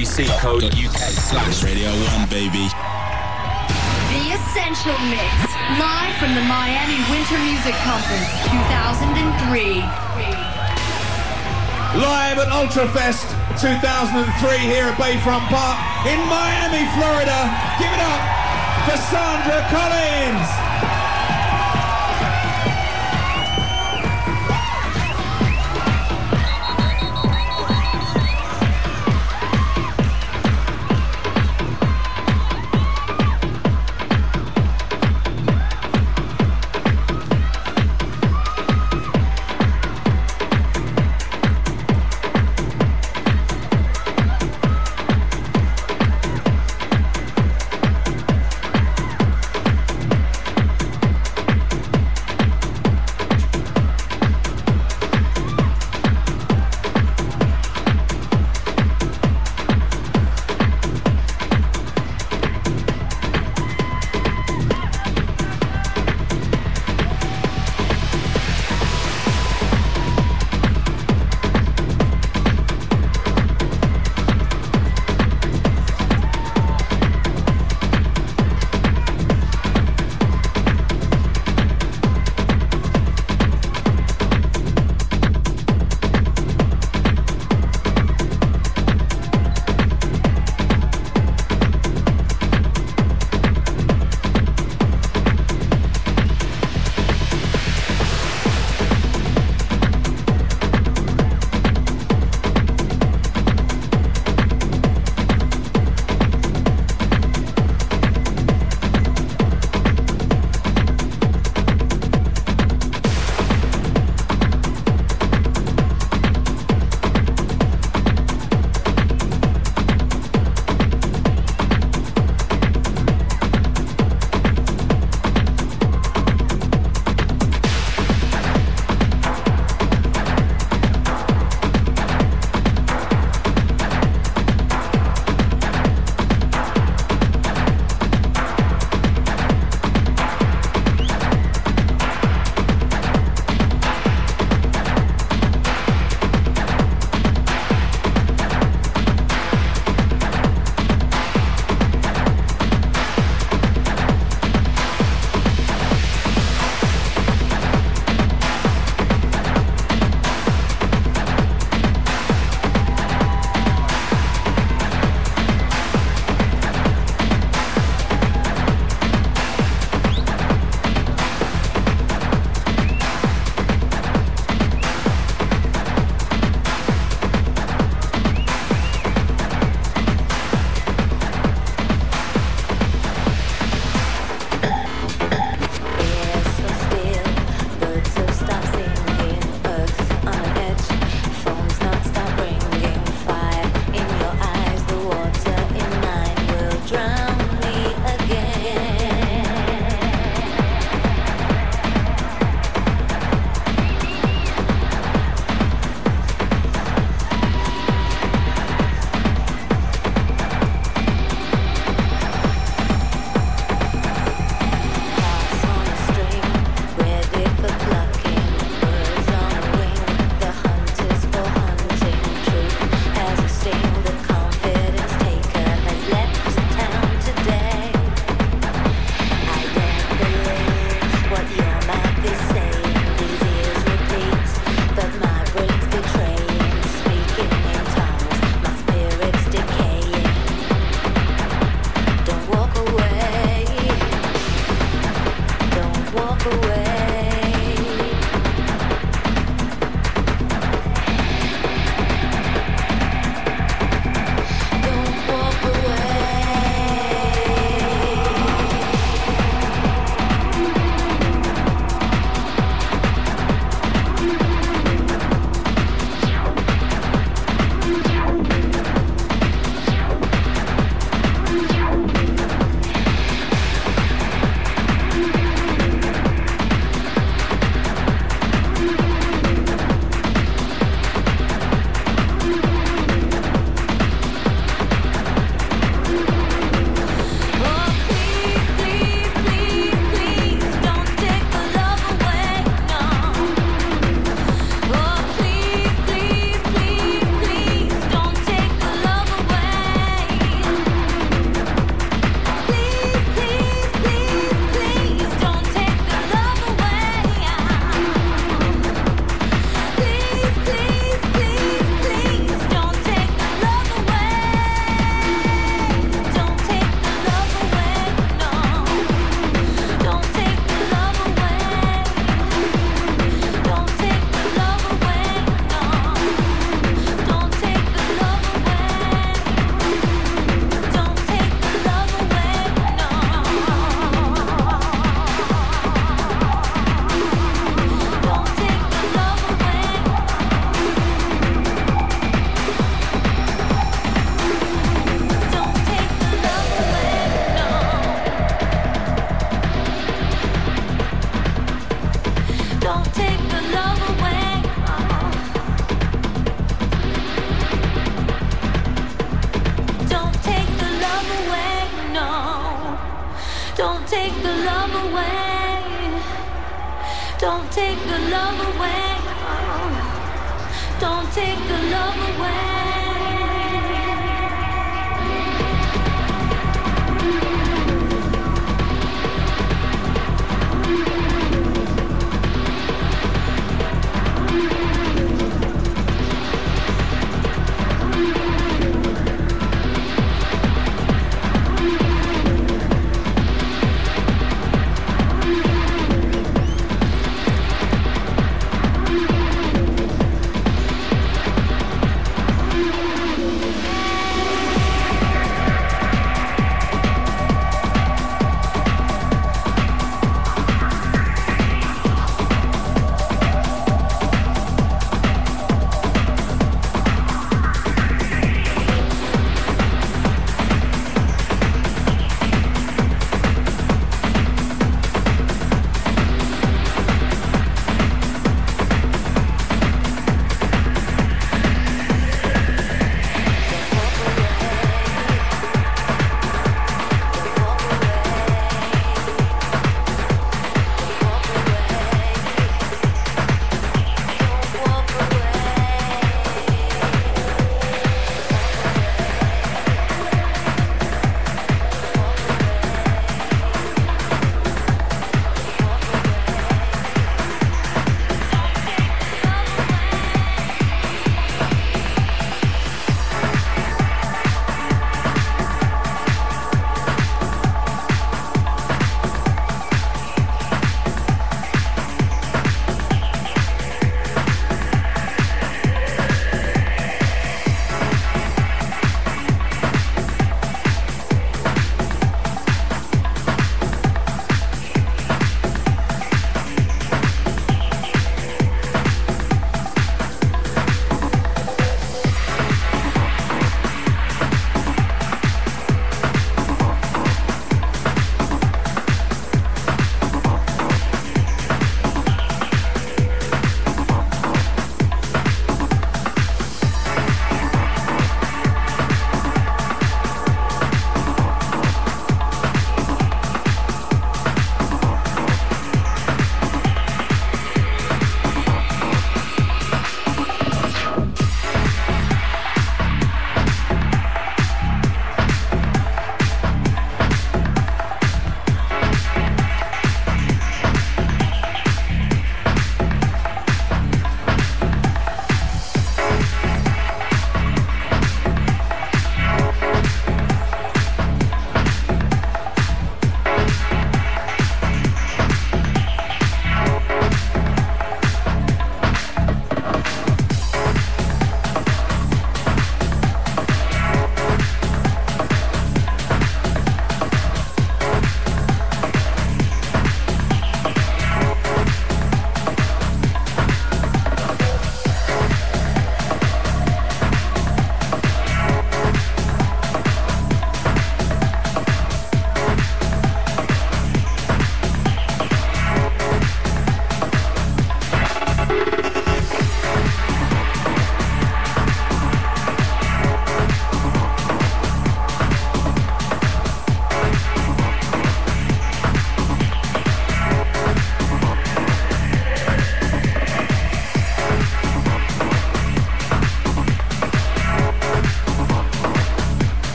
bbc.co.uk slash Radio 1, baby. The Essential Mix, live from the Miami Winter Music Conference 2003. Live at Ultrafest 2003 here at Bayfront Park in Miami, Florida. Give it up for Sandra Collins.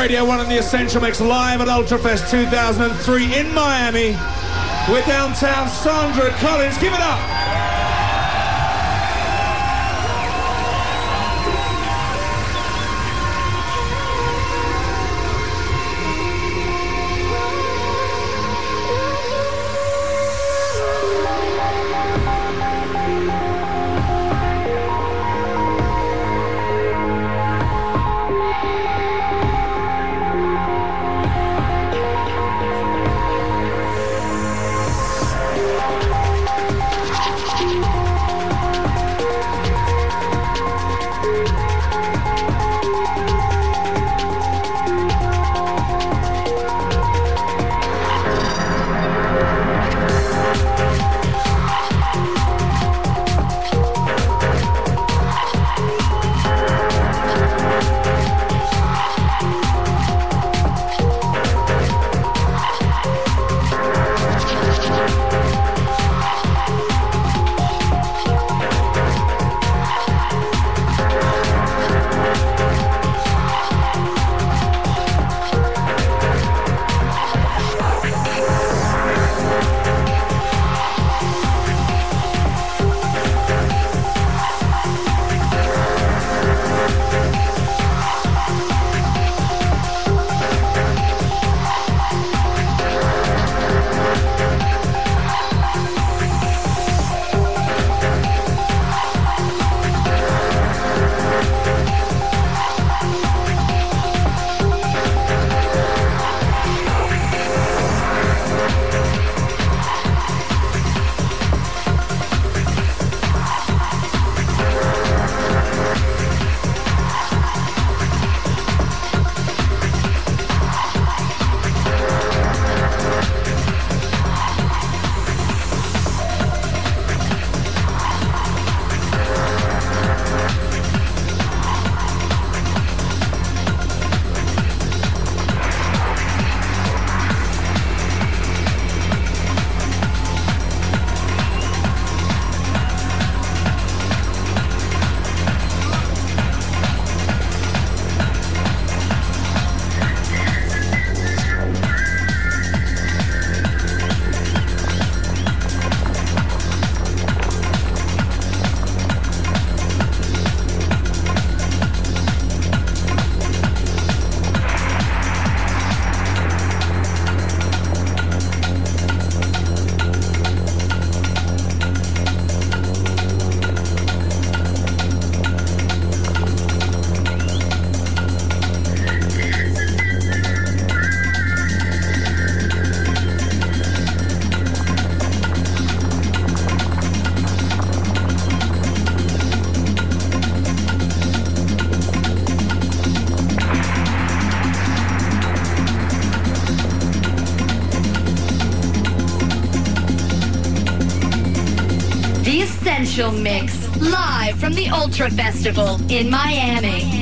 Radio 1 and the Essential Mix live at Ultrafest 2003 in Miami. We're downtown Sandra Collins. Give it up. Mix live from the Ultra Festival in Miami.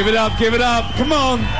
Give it up, give it up. Come on.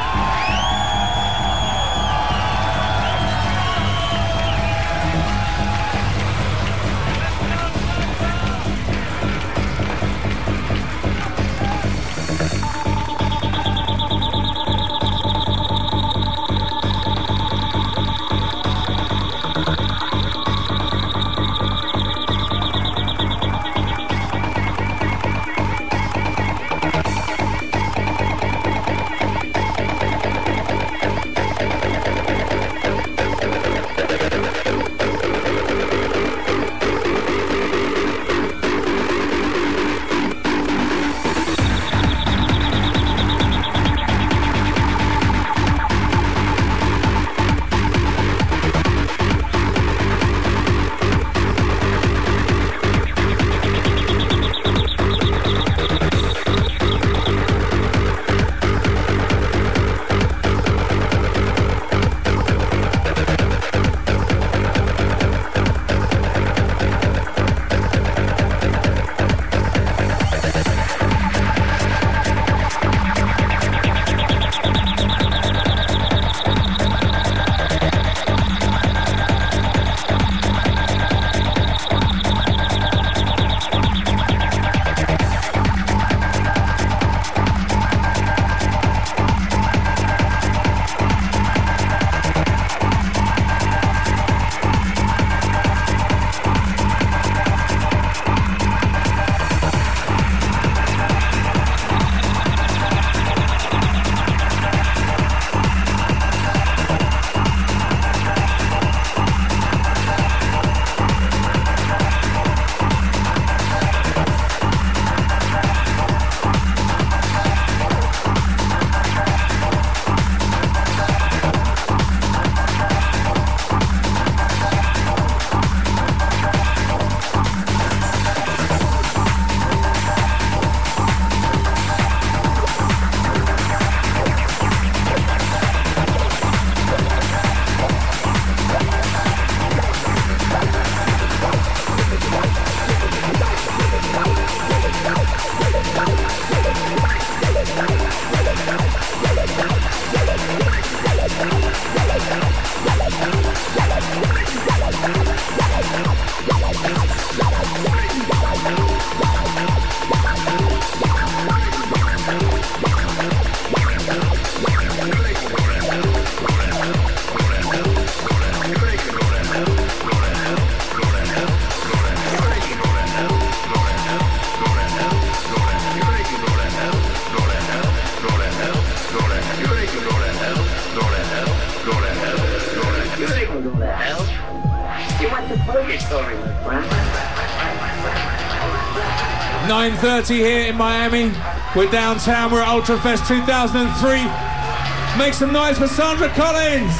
Here in Miami. We're downtown. We're at Ultrafest 2003. Make some noise for Sandra Collins.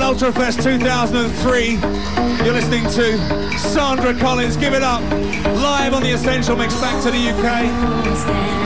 Ultrafest 2003. You're listening to Sandra Collins. Give it up. Live on the Essential Mix back to the UK.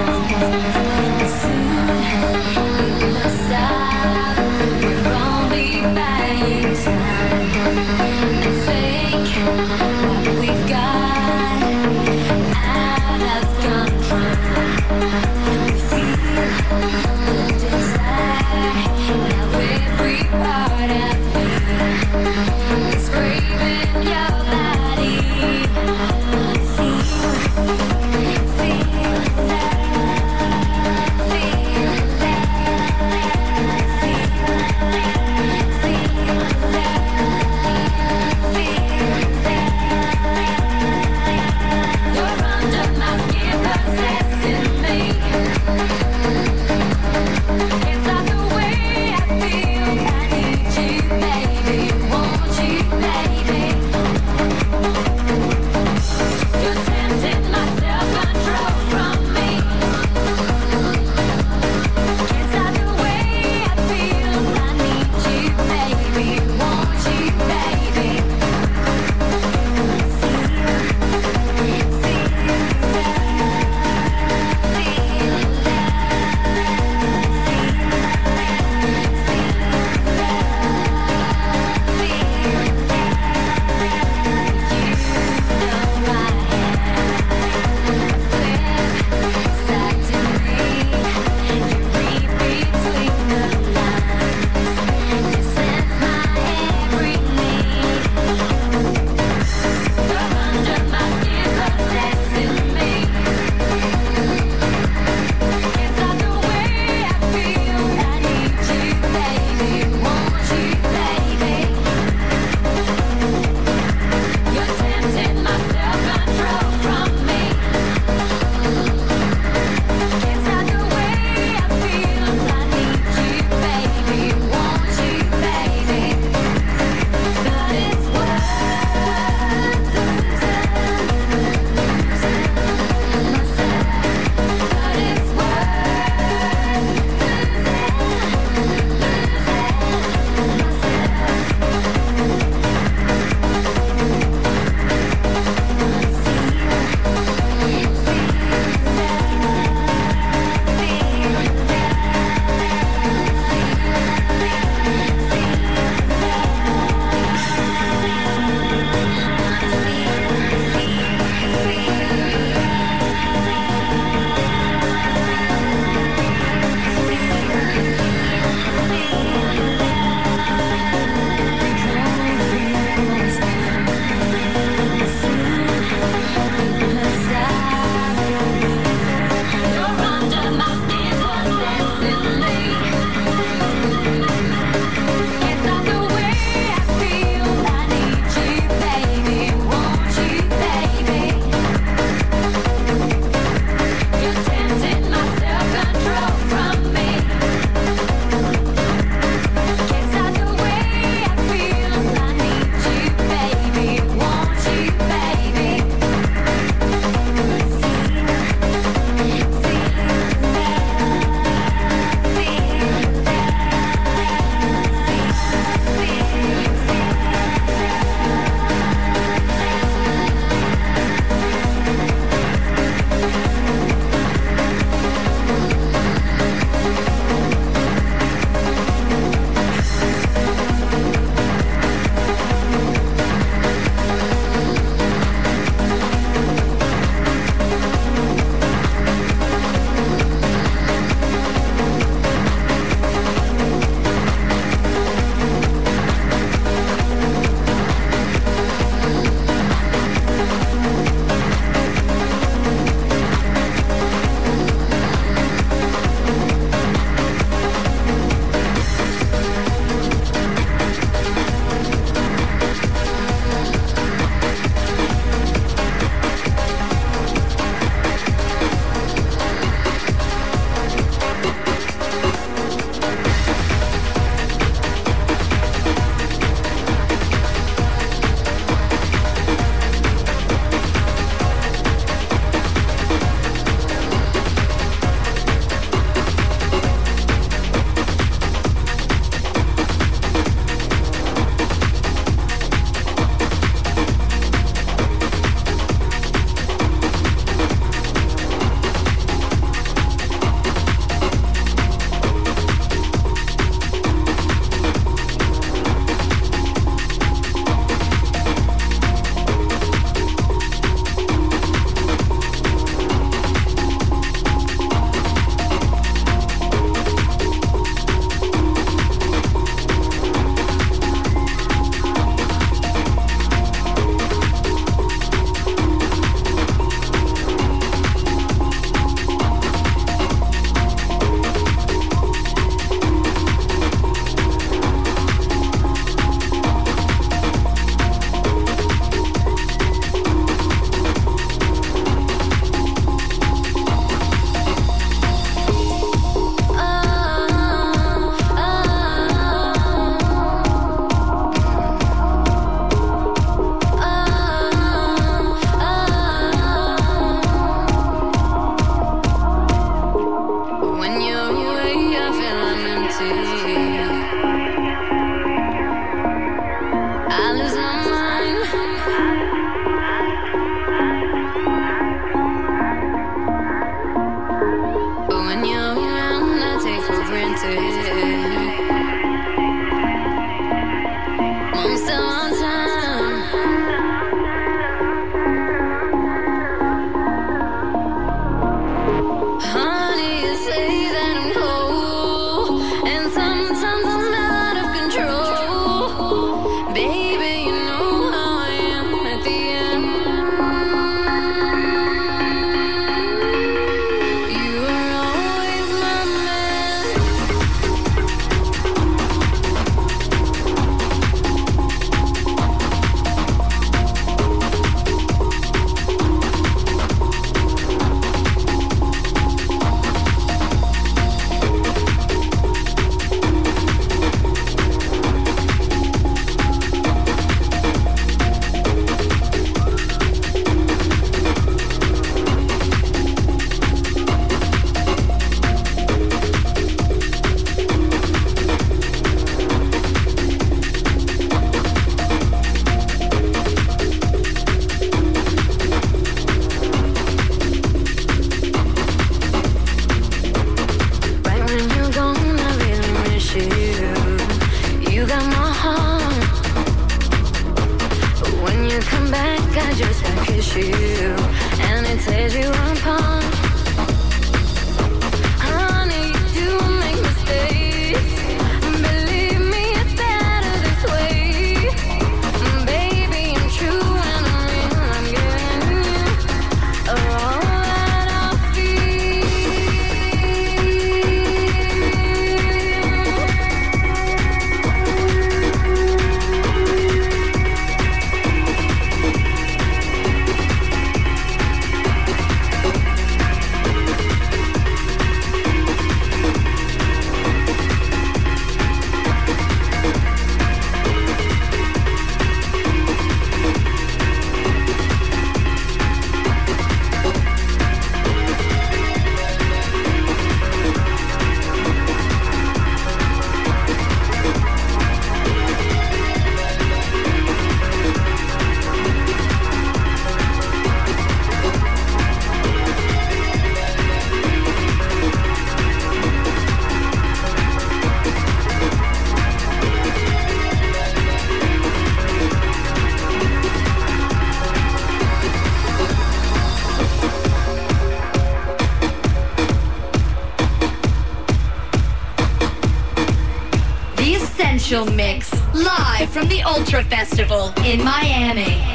Ultra Festival in Miami.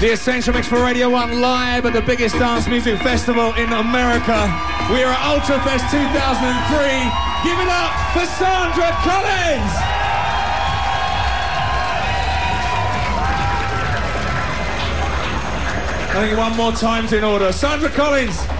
The Essential Mix for Radio 1 live at the biggest dance music festival in America. We are at Ultrafest 2003. Give it up for Sandra Collins! I think one more time's in order. Sandra Collins!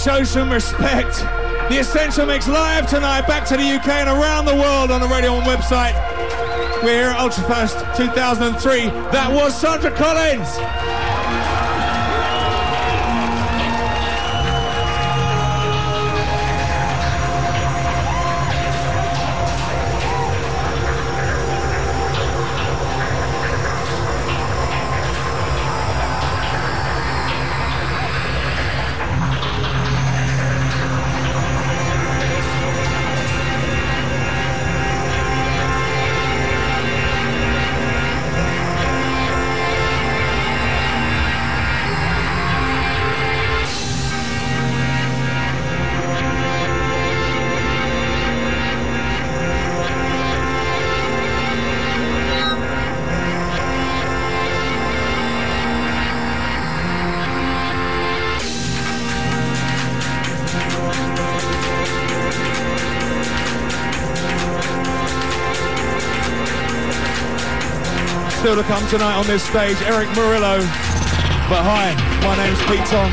Show some respect. The Essential Mix live tonight, back to the UK and around the world on the Radio 1 website. We're here at Ultrafest 2003. That was Sandra Collins. Still to come tonight on this stage, Erick Morillo. But hi, my name's Pete Tong.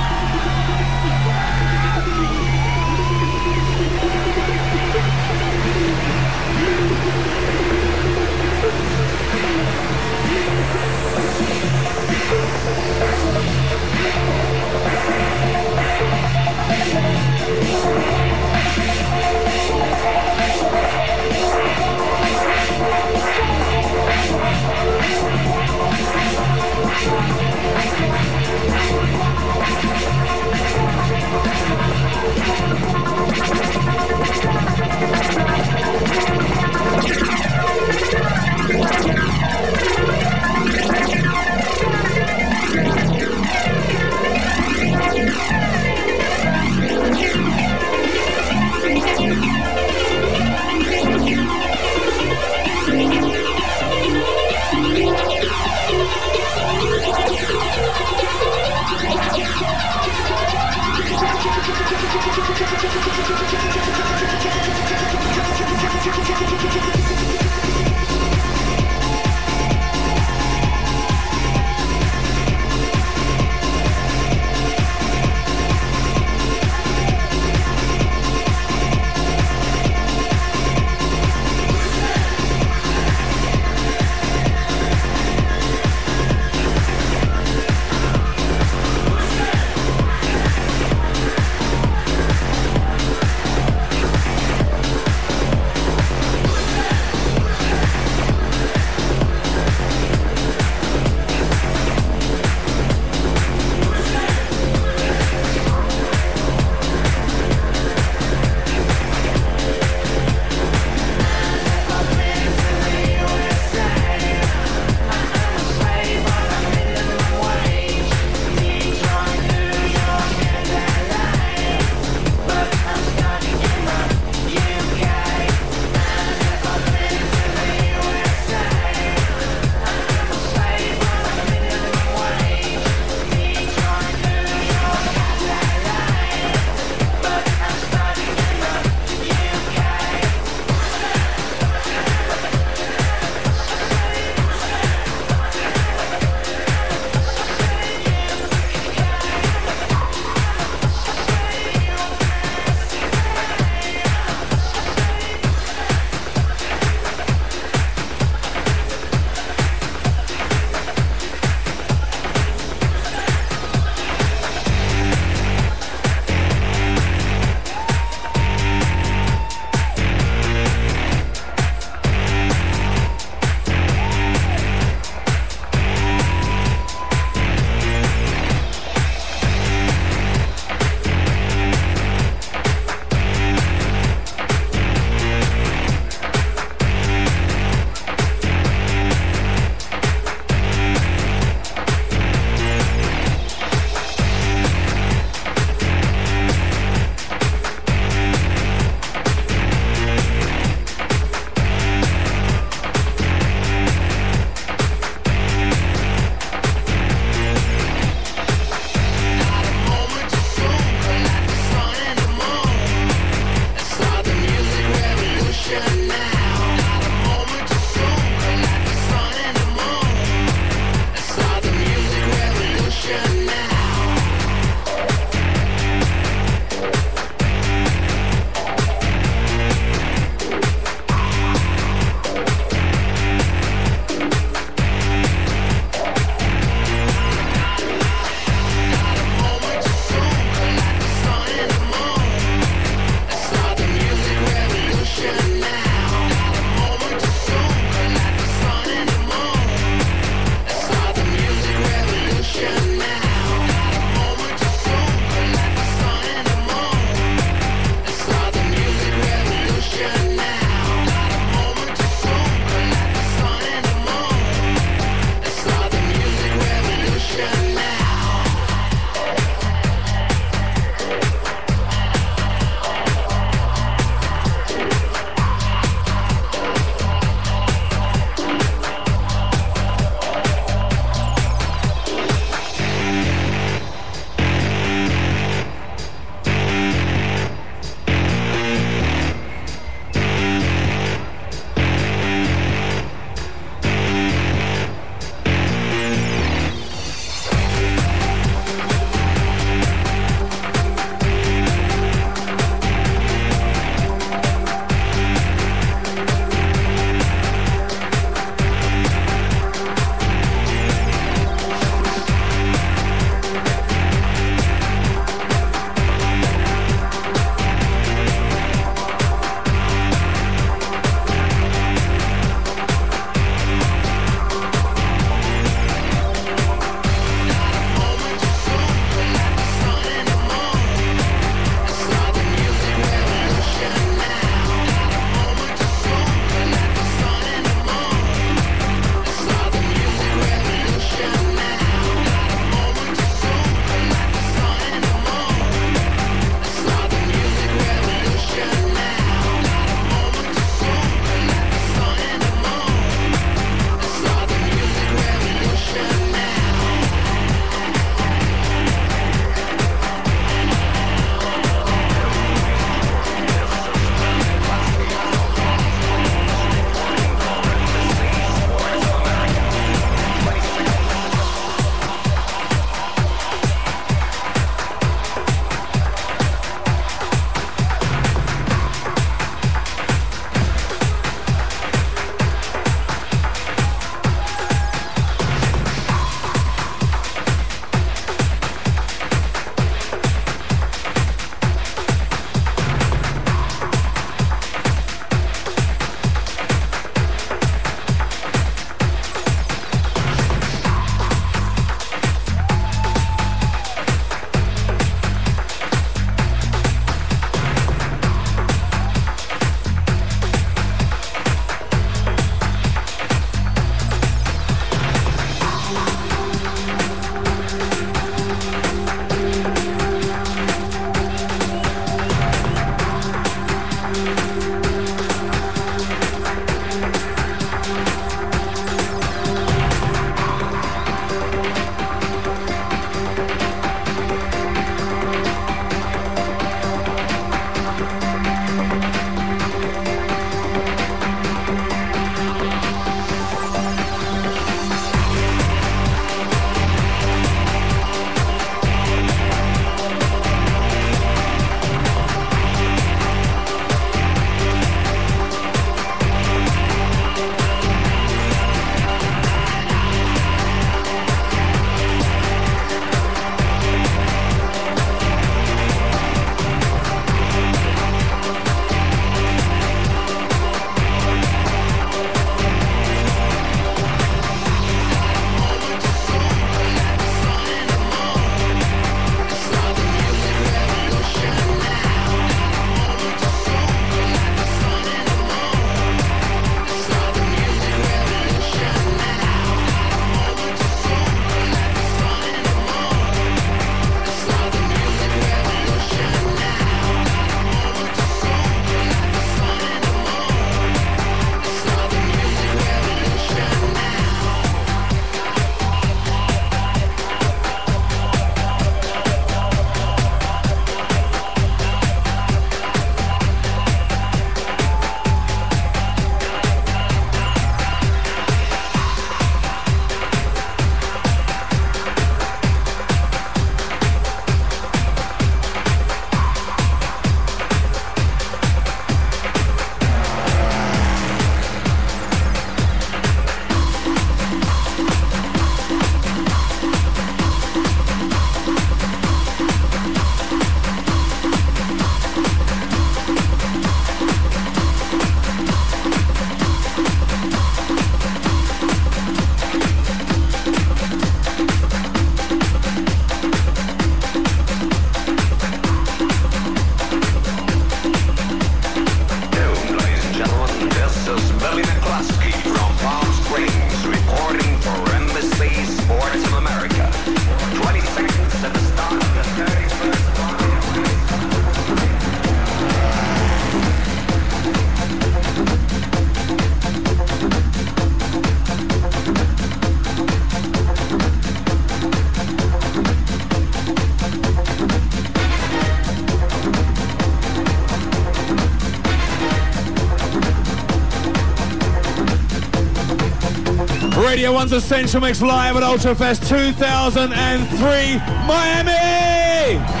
Radio 1's Essential Mix live at Ultrafest 2003 Miami!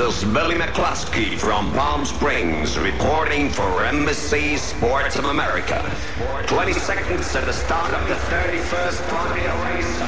is Billy McCluskey from Palm Springs reporting for Embassy Sports of America. 20 seconds to the start of the 31st Columbia race.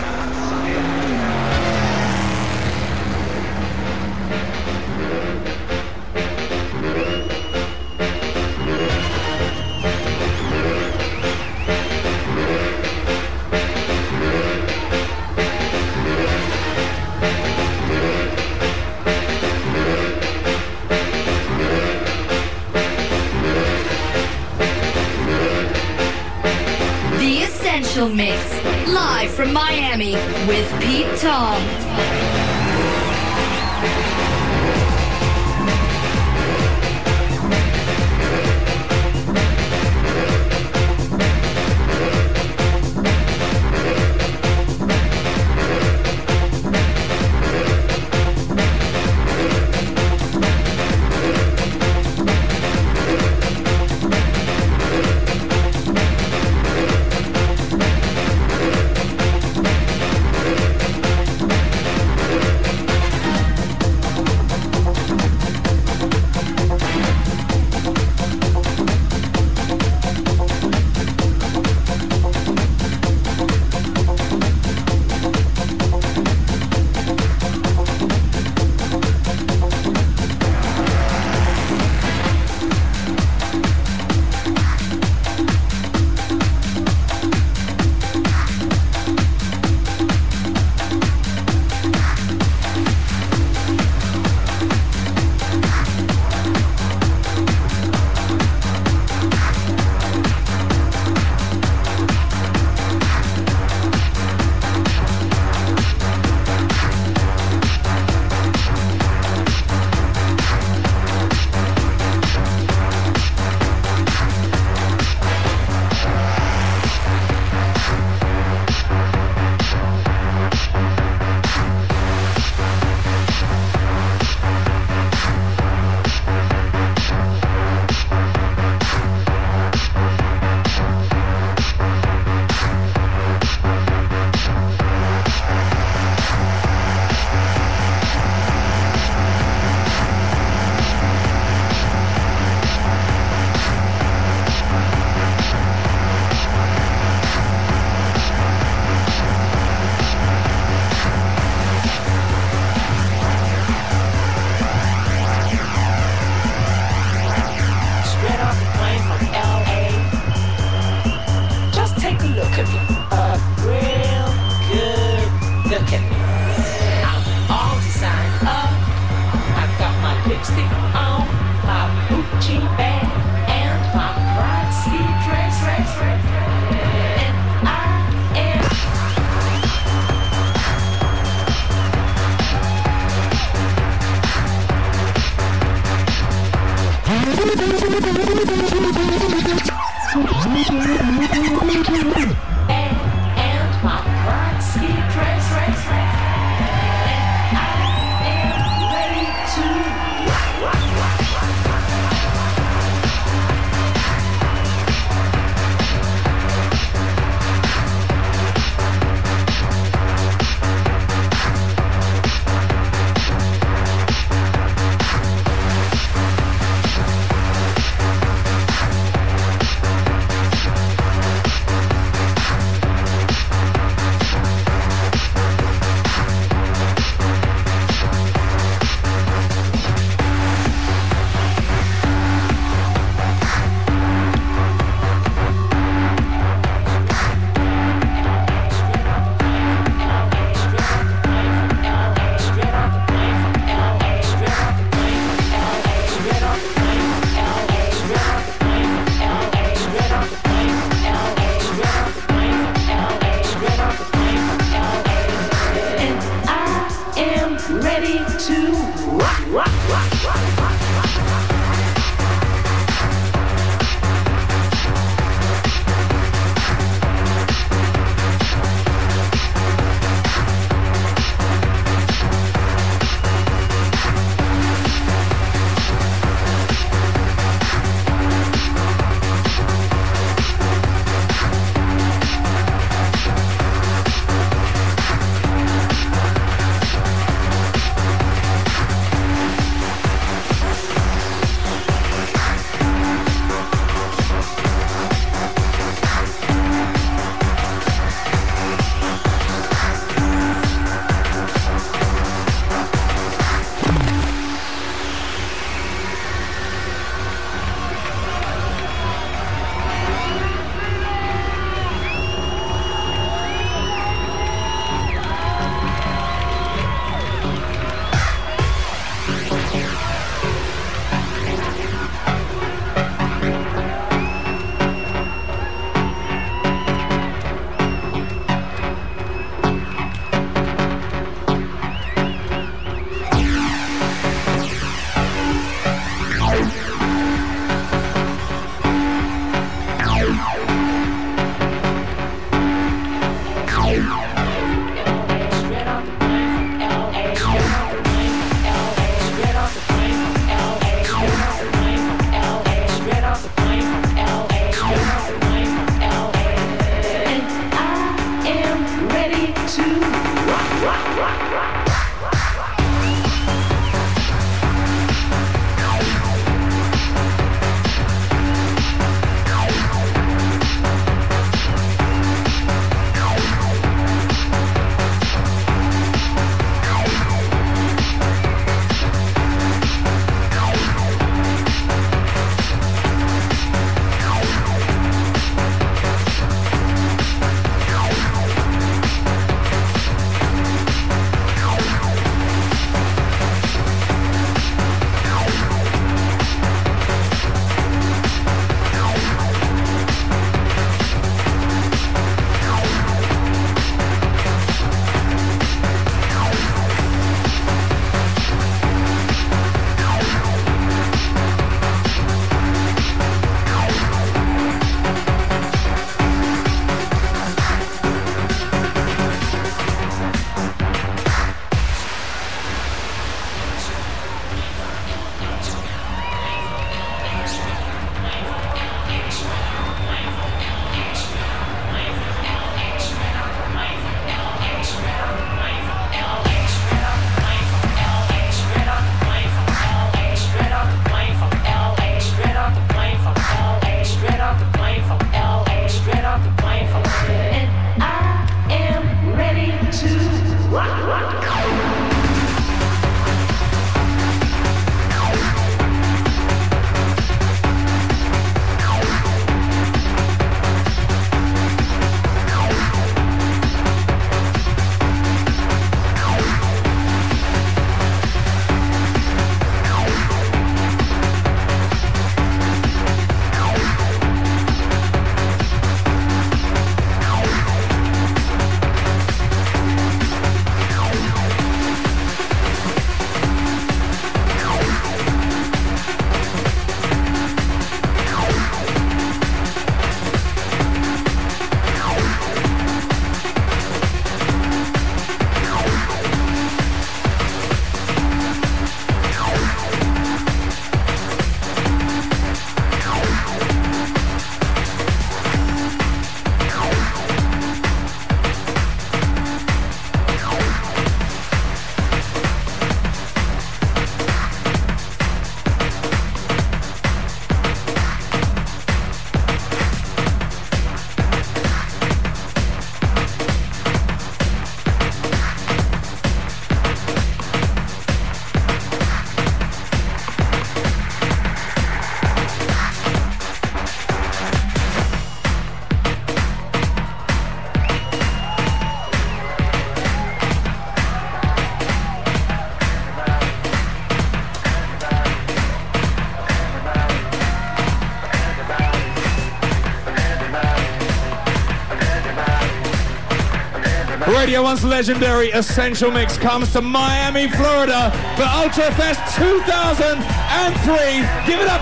Radio 1's legendary Essential Mix comes to Miami, Florida for Ultrafest 2003. Give it up.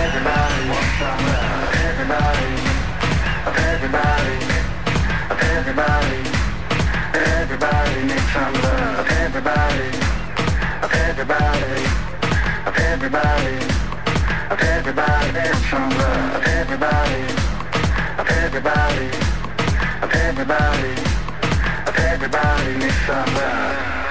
Everybody love. Everybody, everybody, everybody, everybody needs some love. Everybody, everybody, everybody, everybody needs some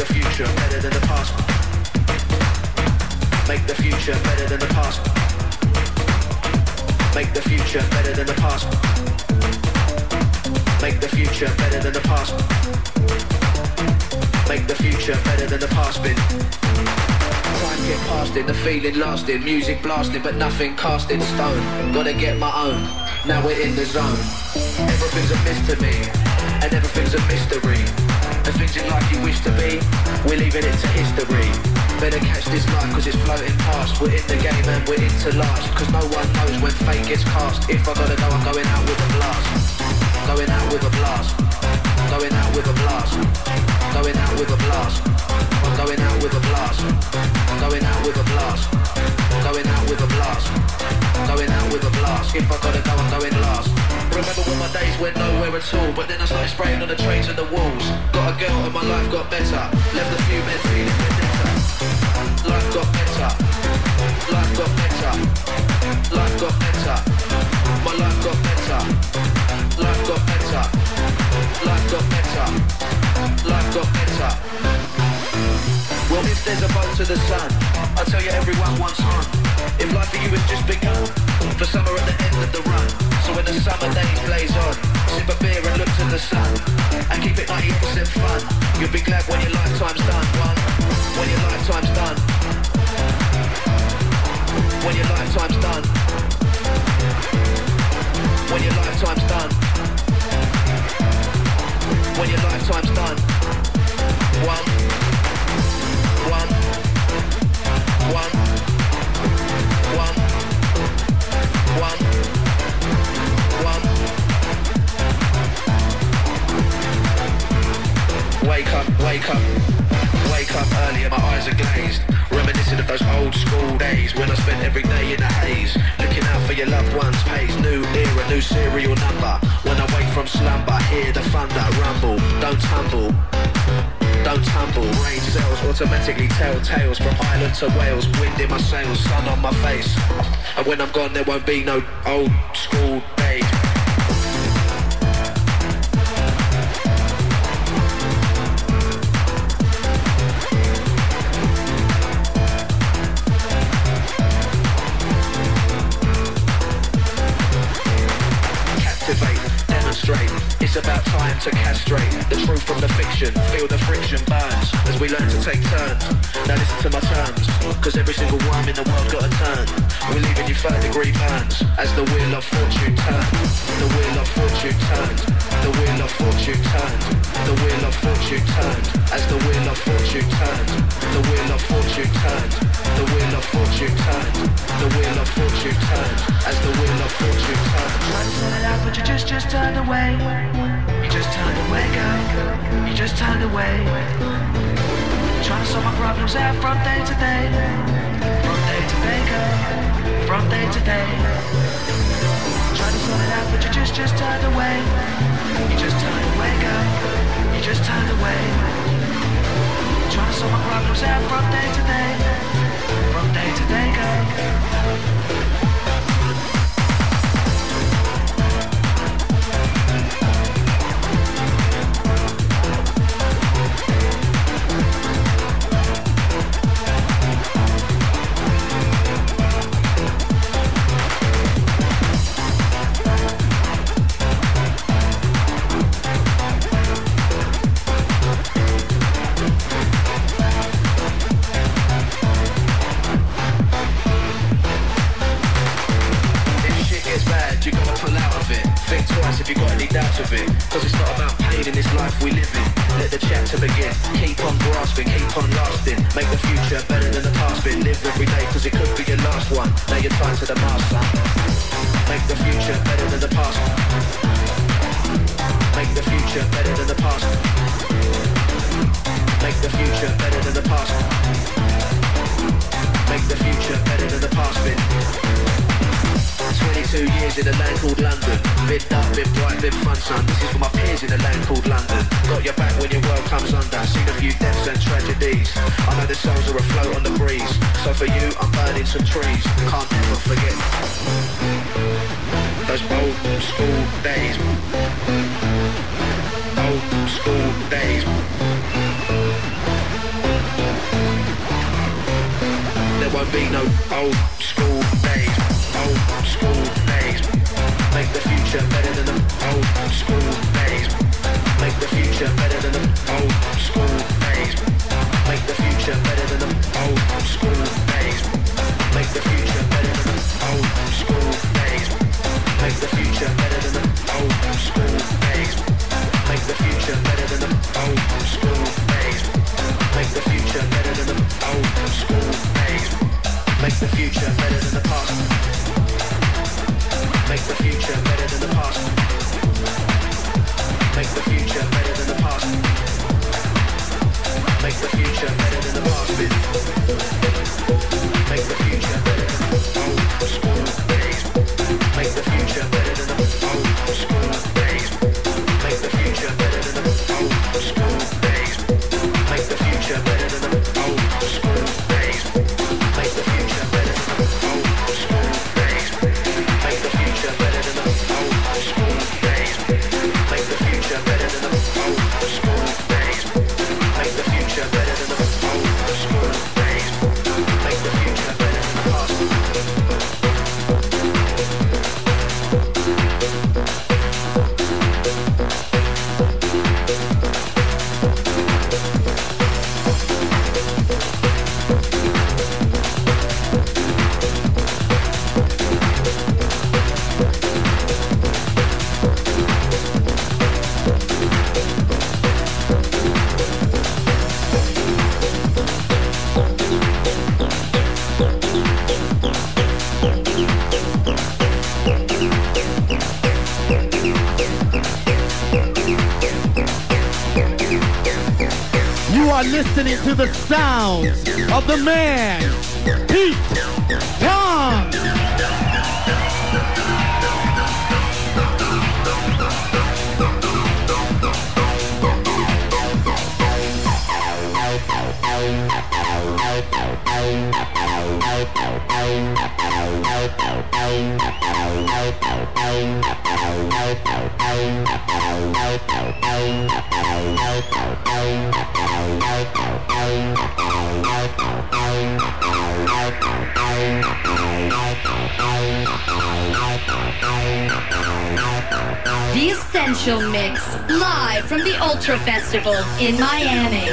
the future better than the past. Make the future better than the past. Make the future better than the past. Make the future better than the past. Make the future better than the past. Time get past the feeling lasting, music blasting, but nothing cast in stone. Gotta get my own. Now we're in the zone. Everything's a mystery, and everything's a mystery. In life you wish to be, we're leaving it to history. Better catch this life cause it's floating past. We're in the game and we're into last. Cause no one knows when fate gets cast. If I gotta go, I'm going out with a blast. Going out with a blast. Going out with a blast. Going out with a blast. Going out with a blast. Going out with a blast. Going out with a blast. Going out with a blast. If I gotta go, I'm going last. Remember when my days went nowhere at all But then I started spraying on the trains and the walls. Got a girl and my life got better. Left a few men feeling vendetta Life got better. Life got better. Life got better. My life got better. Life got better. Life got better. Life got better. Well if there's a boat to the sun I tell you everyone wants on If life for you has just begun For summer at the end of the run. So when the summer days blaze on Sip a beer and look to the sun. And keep it 90% fun. You'll be glad when your lifetime's done One, when your lifetime's done. When your lifetime's done. When your lifetime's done. When your lifetime's done. One One. One. One Wake up, wake up. Wake up early my eyes are glazed. Reminiscing of those old school days When I spent every day in the haze. Looking out for your loved ones' pays New era, new serial number. When I wake from slumber Hear the thunder rumble. Don't tumble don't tumble, brain cells automatically tell tales from Ireland to Wales. Wind in my sails, sun on my face. And when I'm gone, there won't be no old school to castrate the truth from the fiction. Feel the friction burns as we learn to take turns. Now listen to my terms, cause every single worm in the world got a turn. We're leaving you third degree burns as the wheel of fortune turns. The wheel of fortune turns. The wheel of fortune turns. The wheel of fortune turns as the wheel of fortune turns. The wheel of fortune turns. The wheel of fortune turns. The wheel of fortune turns as the wheel of fortune turns. Sort it out, but you just, just turned away. Just turned away, girl. You just turned away. Trying to solve my problems out from day to day. From day to day, girl. From day to day. Trying to sort it out, but you just, just turned away. You just turned away, girl. You just turned away. Trying to solve my problems out from day to day. From day to day, girl. to the sounds of the man, Pete Tong. The Essential Mix, live from the Ultra Festival in Miami.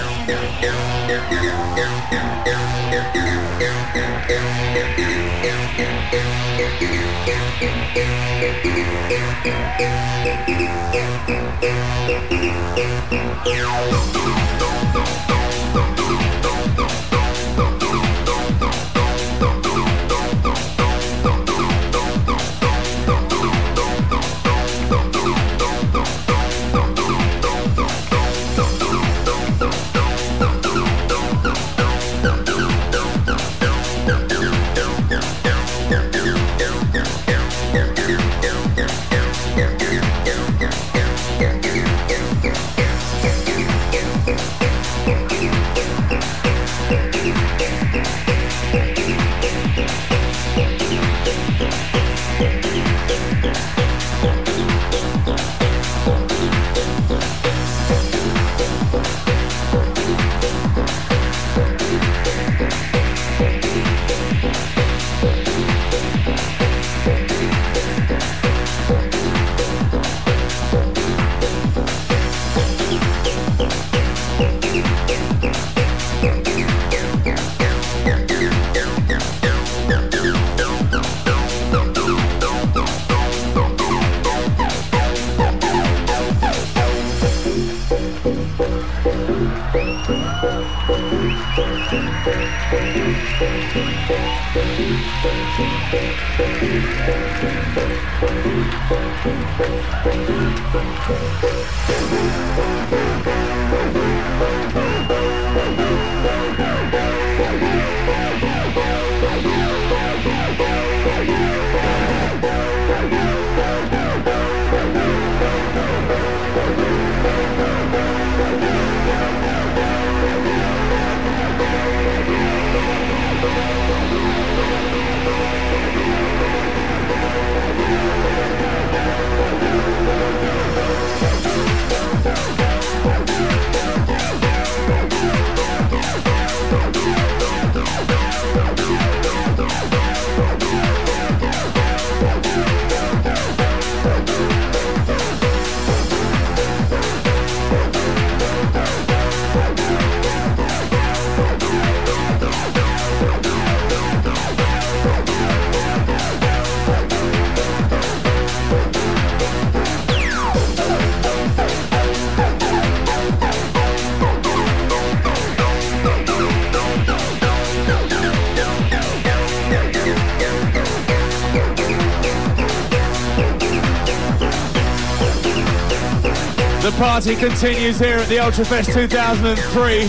Party continues here at the Ultrafest 2003.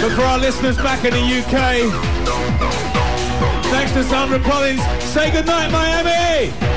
But for our listeners back in the UK, thanks to Sandra Collins, say goodnight, Miami!